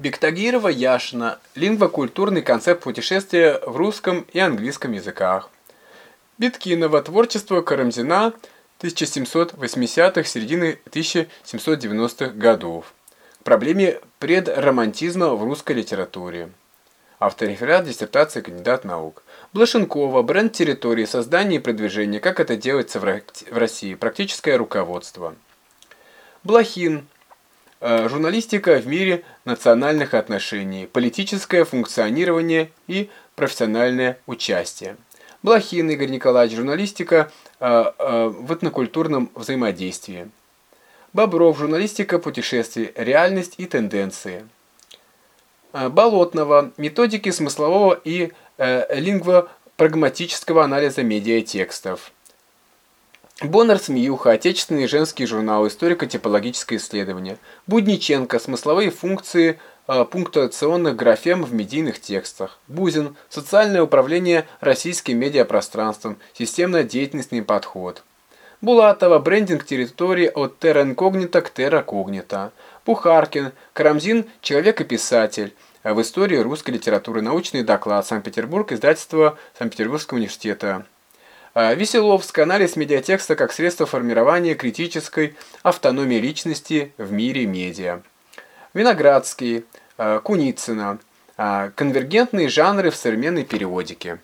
Бектагирова Яшина. Лингвокультурный концепт путешествия в русском и английском языках. Биткинова. Творчество Карамзина 1780-х, середины 1790-х годов. проблеме предромантизма в русской литературе. Автореферат диссертации кандидат наук. Блашенкова. Бренд территории, создание и продвижение. Как это делается в России. Практическое руководство. Блохин. Э, журналистика в мире национальных отношений, политическое функционирование и профессиональное участие. Блохин Игорь Николаевич, журналистика э, э, в этнокультурном взаимодействии. Бобров, журналистика путешествий, реальность и тенденции. Болотного, методики смыслового и лингвопрагматического анализа медиатекстов. Боннер Смеюха, отечественный женский журнал, историко-типологическое исследование. Будниченко, смысловые функции э, пунктуационных графем в медийных текстах. Бузин, социальное управление российским медиапространством, системно-деятельностный подход. Булатова, брендинг территории от терра инкогнита к терра когнита. Пухаркин, Карамзин, человек и писатель. В истории русской литературы научный доклад. Санкт-Петербург, издательство Санкт-Петербургского университета. А, Веселовск. Анализ медиатекста как средство формирования критической автономии личности в мире медиа. Виноградский. А, Куницына. А, конвергентные жанры в современной периодике.